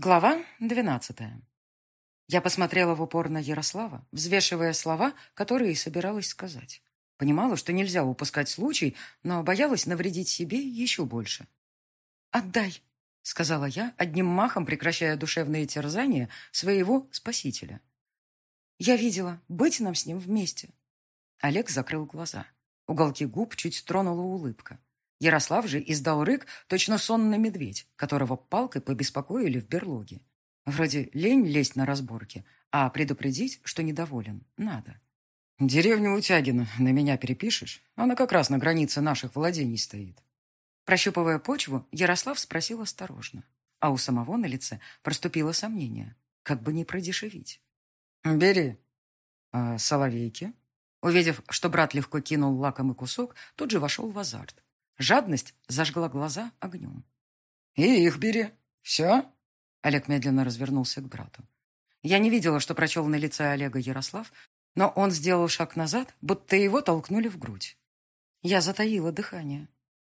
Глава двенадцатая. Я посмотрела в упор на Ярослава, взвешивая слова, которые собиралась сказать. Понимала, что нельзя упускать случай, но боялась навредить себе еще больше. «Отдай», — сказала я, одним махом прекращая душевные терзания своего спасителя. «Я видела, быть нам с ним вместе». Олег закрыл глаза. Уголки губ чуть тронула улыбка. Ярослав же издал рык, точно сонный медведь, которого палкой побеспокоили в берлоге. Вроде лень лезть на разборки, а предупредить, что недоволен, надо. «Деревню Утягина на меня перепишешь? Она как раз на границе наших владений стоит». Прощупывая почву, Ярослав спросил осторожно, а у самого на лице проступило сомнение, как бы не продешевить. «Бери». «А соловейки?» Увидев, что брат легко кинул лакомый кусок, тут же вошел в азарт. Жадность зажгла глаза огнем. «И их бери. Все?» Олег медленно развернулся к брату. Я не видела, что прочел на лице Олега Ярослав, но он сделал шаг назад, будто его толкнули в грудь. Я затаила дыхание.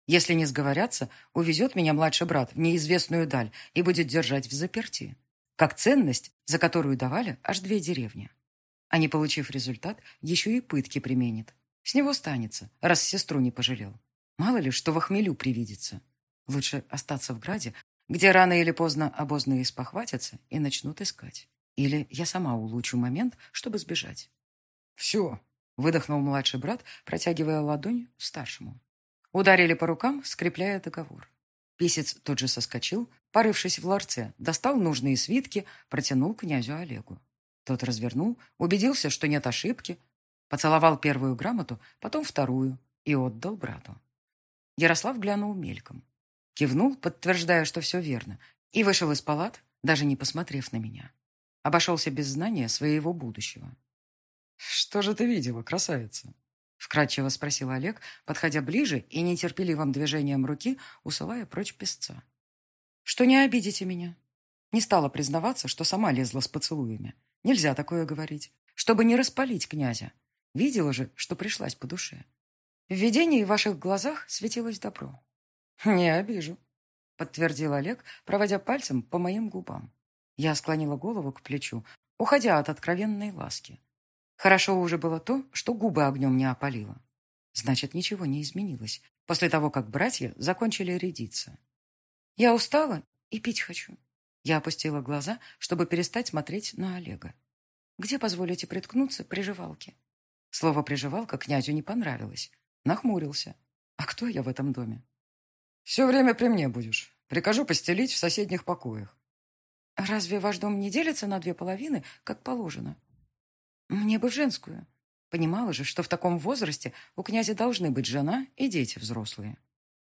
Если не сговорятся, увезет меня младший брат в неизвестную даль и будет держать в заперти. Как ценность, за которую давали аж две деревни. А не получив результат, еще и пытки применит. С него станется, раз сестру не пожалел. Мало ли, что в охмелю привидится. Лучше остаться в Граде, где рано или поздно обозные спохватятся и начнут искать. Или я сама улучшу момент, чтобы сбежать. «Все», — выдохнул младший брат, протягивая ладонь старшему. Ударили по рукам, скрепляя договор. Писец тут же соскочил, порывшись в ларце, достал нужные свитки, протянул князю Олегу. Тот развернул, убедился, что нет ошибки, поцеловал первую грамоту, потом вторую и отдал брату. Ярослав глянул мельком. Кивнул, подтверждая, что все верно, и вышел из палат, даже не посмотрев на меня. Обошелся без знания своего будущего. «Что же ты видела, красавица?» Вкратчиво спросил Олег, подходя ближе и нетерпеливым движением руки усылая прочь песца. «Что не обидите меня?» Не стала признаваться, что сама лезла с поцелуями. Нельзя такое говорить, чтобы не распалить князя. Видела же, что пришлась по душе. В видении в ваших глазах светилось добро. Не обижу, подтвердил Олег, проводя пальцем по моим губам. Я склонила голову к плечу, уходя от откровенной ласки. Хорошо уже было то, что губы огнем не опалило. Значит, ничего не изменилось после того, как братья закончили рядиться. Я устала и пить хочу. Я опустила глаза, чтобы перестать смотреть на Олега. Где позволите приткнуться приживалке? Слово «приживалка» князю не понравилось. Нахмурился. А кто я в этом доме? Все время при мне будешь. Прикажу постелить в соседних покоях. Разве ваш дом не делится на две половины, как положено? Мне бы в женскую. Понимала же, что в таком возрасте у князя должны быть жена и дети взрослые.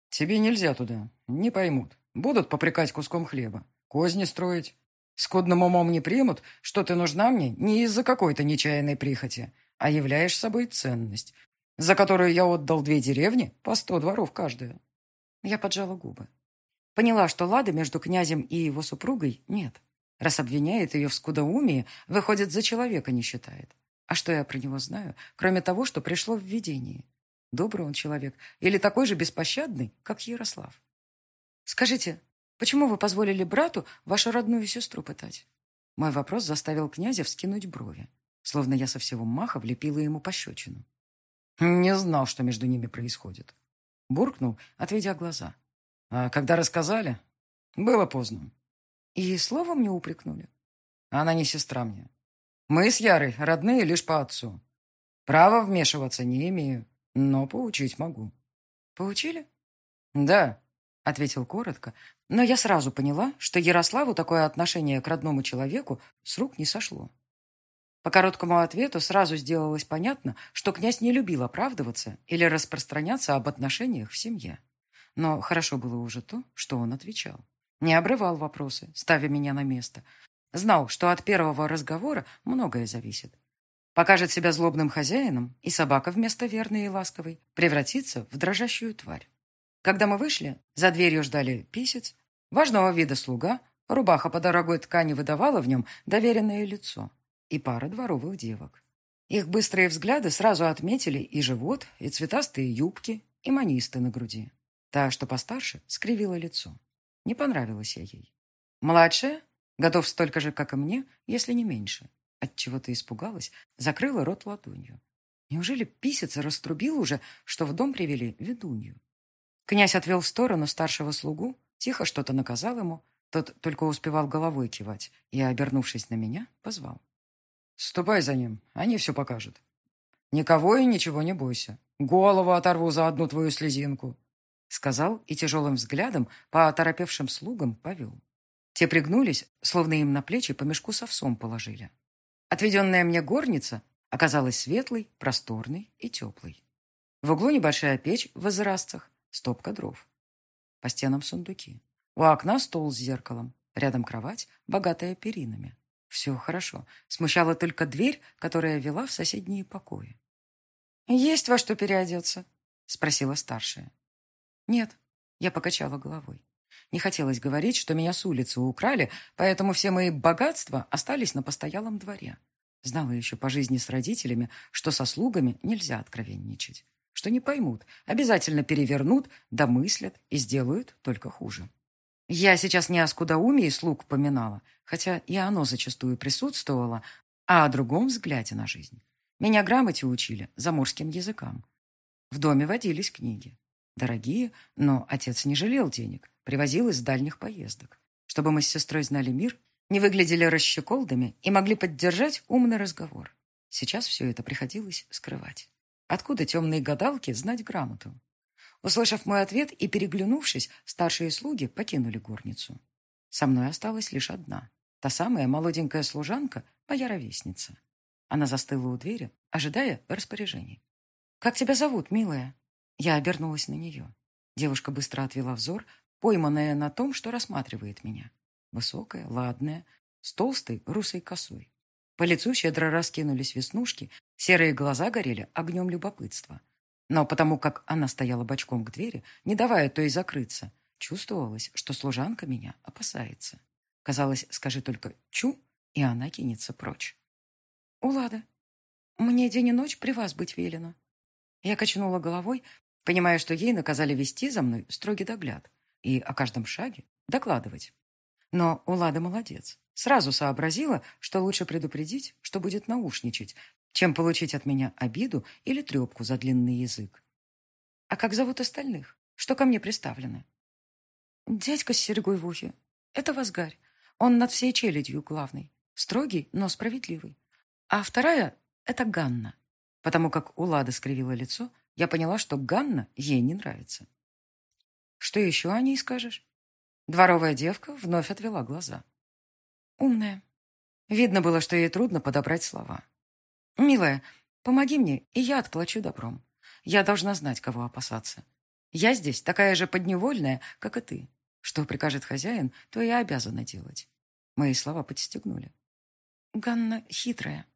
Тебе нельзя туда. Не поймут. Будут попрекать куском хлеба. Козни строить. Скудным умом не примут, что ты нужна мне не из-за какой-то нечаянной прихоти, а являешь собой ценность, за которую я отдал две деревни по сто дворов каждая. Я поджала губы. Поняла, что лады между князем и его супругой нет. Раз обвиняет ее в скудоумии, выходит, за человека не считает. А что я про него знаю, кроме того, что пришло в видении? Добрый он человек или такой же беспощадный, как Ярослав? Скажите, почему вы позволили брату вашу родную сестру пытать? Мой вопрос заставил князя вскинуть брови, словно я со всего маха влепила ему пощечину. Не знал, что между ними происходит. Буркнул, отведя глаза. А когда рассказали, было поздно. И словом не упрекнули. Она не сестра мне. Мы с Ярой родные лишь по отцу. Права вмешиваться не имею, но поучить могу. Поучили? Да, ответил коротко, но я сразу поняла, что Ярославу такое отношение к родному человеку с рук не сошло. По короткому ответу сразу сделалось понятно, что князь не любил оправдываться или распространяться об отношениях в семье. Но хорошо было уже то, что он отвечал. Не обрывал вопросы, ставя меня на место. Знал, что от первого разговора многое зависит. Покажет себя злобным хозяином, и собака вместо верной и ласковой превратится в дрожащую тварь. Когда мы вышли, за дверью ждали писец, важного вида слуга, рубаха по дорогой ткани выдавала в нем доверенное лицо и пара дворовых девок. Их быстрые взгляды сразу отметили и живот, и цветастые юбки, и манисты на груди. Та, что постарше, скривила лицо. Не понравилась я ей. Младшая Готов столько же, как и мне, если не меньше. Отчего-то испугалась, закрыла рот ладонью. Неужели писец раструбил уже, что в дом привели ведунью? Князь отвел в сторону старшего слугу, тихо что-то наказал ему, тот только успевал головой кивать и, обернувшись на меня, позвал. «Ступай за ним, они все покажут. Никого и ничего не бойся. Голову оторву за одну твою слезинку», сказал и тяжелым взглядом по оторопевшим слугам повел. Те пригнулись, словно им на плечи по мешку с овсом положили. Отведенная мне горница оказалась светлой, просторной и теплой. В углу небольшая печь в израстцах, стопка дров. По стенам сундуки. У окна стол с зеркалом. Рядом кровать, богатая перинами. Все хорошо. Смущала только дверь, которая вела в соседние покои. «Есть во что переодеться?» — спросила старшая. «Нет», — я покачала головой. Не хотелось говорить, что меня с улицы украли, поэтому все мои богатства остались на постоялом дворе. Знала еще по жизни с родителями, что со слугами нельзя откровенничать. Что не поймут, обязательно перевернут, домыслят и сделают только хуже. Я сейчас не о скудоумии слуг поминала, хотя и оно зачастую присутствовало, а о другом взгляде на жизнь. Меня грамоте учили, заморским языкам. В доме водились книги. Дорогие, но отец не жалел денег, привозил из дальних поездок, чтобы мы с сестрой знали мир, не выглядели расщеколдами и могли поддержать умный разговор. Сейчас все это приходилось скрывать. Откуда темные гадалки знать грамоту? Услышав мой ответ и переглянувшись, старшие слуги покинули горницу. Со мной осталась лишь одна. Та самая молоденькая служанка, моя ровесница. Она застыла у двери, ожидая распоряжений. «Как тебя зовут, милая?» Я обернулась на нее. Девушка быстро отвела взор, пойманная на том, что рассматривает меня. Высокая, ладная, с толстой русой косой. По лицу щедро раскинулись веснушки, серые глаза горели огнем любопытства. Но потому как она стояла бочком к двери, не давая той закрыться, чувствовалось, что служанка меня опасается. Казалось, скажи только «чу», и она кинется прочь. «Улада, мне день и ночь при вас быть велено». Я качнула головой, понимая, что ей наказали вести за мной строгий догляд и о каждом шаге докладывать. Но Улада молодец. Сразу сообразила, что лучше предупредить, что будет наушничать, чем получить от меня обиду или трепку за длинный язык. А как зовут остальных? Что ко мне приставлены? Дядька с серьгой в ухе. Это Вазгарь. Он над всей челядью главный. Строгий, но справедливый. А вторая — это Ганна. Потому как Улада скривила лицо, я поняла, что Ганна ей не нравится. Что еще о ней скажешь? Дворовая девка вновь отвела глаза. Умная. Видно было, что ей трудно подобрать слова. «Милая, помоги мне, и я отплачу добром. Я должна знать, кого опасаться. Я здесь такая же подневольная, как и ты. Что прикажет хозяин, то я обязана делать». Мои слова подстегнули. Ганна хитрая.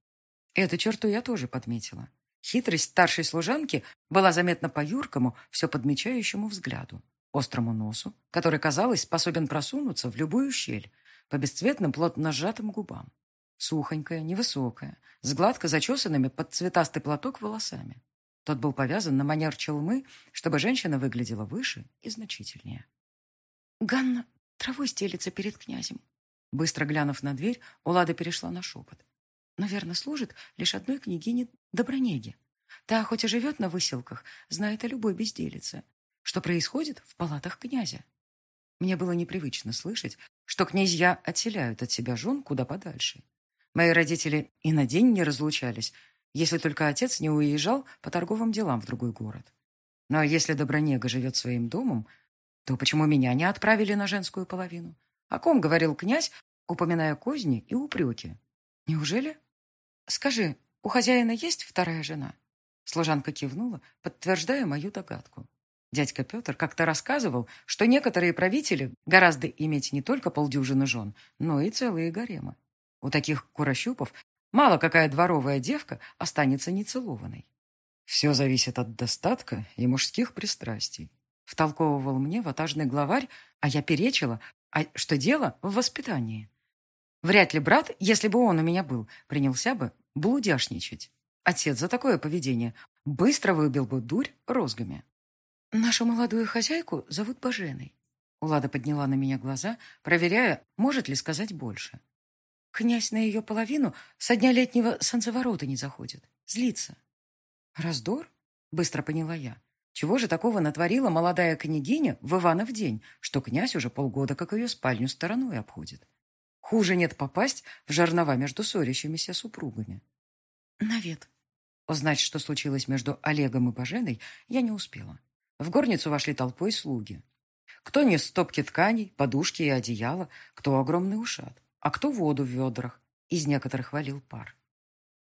Эту черту я тоже подметила. Хитрость старшей служанки была заметна по юркому, все подмечающему взгляду, острому носу, который, казалось, способен просунуться в любую щель, по бесцветным плотно сжатым губам. Сухонькая, невысокая, с гладко зачесанными под цветастый платок волосами. Тот был повязан на манер челмы, чтобы женщина выглядела выше и значительнее. «Ганна травой стелится перед князем». Быстро глянув на дверь, Улада перешла на шепот но верно служит лишь одной княгине Добронеге. Та, хоть и живет на выселках, знает о любой безделице. Что происходит в палатах князя? Мне было непривычно слышать, что князья отселяют от себя жен куда подальше. Мои родители и на день не разлучались, если только отец не уезжал по торговым делам в другой город. Но если Добронега живет своим домом, то почему меня не отправили на женскую половину? О ком говорил князь, упоминая козни и упреки? Неужели? Скажи, у хозяина есть вторая жена? Служанка кивнула, подтверждая мою догадку. Дядька Петр как-то рассказывал, что некоторые правители гораздо иметь не только полдюжины жен, но и целые гаремы. У таких курощупов мало какая дворовая девка останется нецелованной. Все зависит от достатка и мужских пристрастий. Втолковывал мне ватажный главарь, а я перечила, а что дело в воспитании. Вряд ли брат, если бы он у меня был, принялся бы блудяшничать. Отец за такое поведение быстро выбил бы дурь розгами. Нашу молодую хозяйку зовут Баженой. Улада подняла на меня глаза, проверяя, может ли сказать больше. Князь на ее половину со дня летнего солнцеворота не заходит. Злится. Раздор? Быстро поняла я. Чего же такого натворила молодая княгиня в Иванов день, что князь уже полгода как ее спальню стороной обходит? Хуже нет попасть в жернова между ссорящимися супругами. Навет. Узнать, что случилось между Олегом и Баженой, я не успела. В горницу вошли толпой слуги. Кто нес стопки тканей, подушки и одеяла, кто огромный ушат, а кто воду в ведрах. Из некоторых валил пар.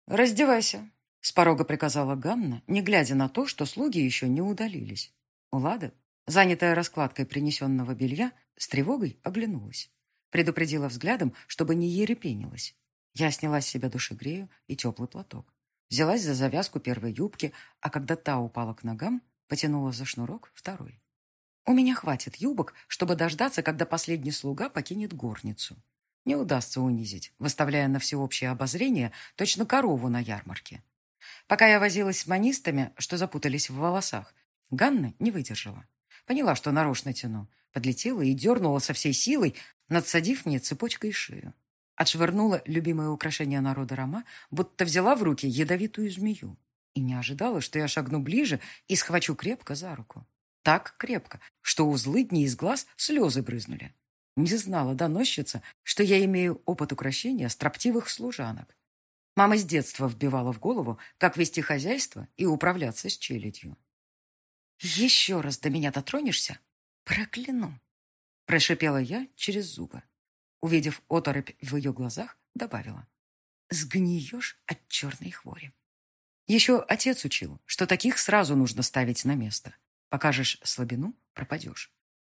«Раздевайся», — с порога приказала Ганна, не глядя на то, что слуги еще не удалились. Улада, занятая раскладкой принесенного белья, с тревогой оглянулась. Предупредила взглядом, чтобы не ерепенилась. Я сняла с себя душегрею и теплый платок. Взялась за завязку первой юбки, а когда та упала к ногам, потянула за шнурок второй. У меня хватит юбок, чтобы дождаться, когда последний слуга покинет горницу. Не удастся унизить, выставляя на всеобщее обозрение точно корову на ярмарке. Пока я возилась с манистами, что запутались в волосах, Ганна не выдержала. Поняла, что нарочно тяну. Подлетела и дернула со всей силой, надсадив мне цепочкой шею. Отшвырнула любимое украшение народа Рома, будто взяла в руки ядовитую змею. И не ожидала, что я шагну ближе и схвачу крепко за руку. Так крепко, что у злыдни из глаз слезы брызнули. Не знала доносчица, что я имею опыт украшения строптивых служанок. Мама с детства вбивала в голову, как вести хозяйство и управляться с челядью. «Еще раз до меня дотронешься? Прокляну!» Прошипела я через зубы. Увидев оторопь в ее глазах, добавила. «Сгниешь от черной хвори». Еще отец учил, что таких сразу нужно ставить на место. Покажешь слабину — пропадешь.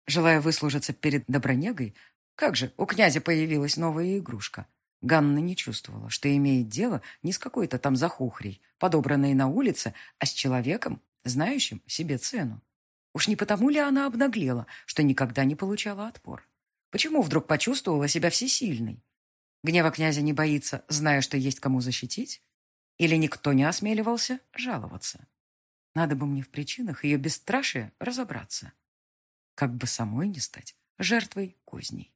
Желая выслужиться перед Добронегой, как же, у князя появилась новая игрушка. Ганна не чувствовала, что имеет дело не с какой-то там захухрей, подобранной на улице, а с человеком, знающим себе цену. Уж не потому ли она обнаглела, что никогда не получала отпор? Почему вдруг почувствовала себя всесильной? Гнева князя не боится, зная, что есть кому защитить? Или никто не осмеливался жаловаться? Надо бы мне в причинах ее бесстрашия разобраться. Как бы самой не стать жертвой козней.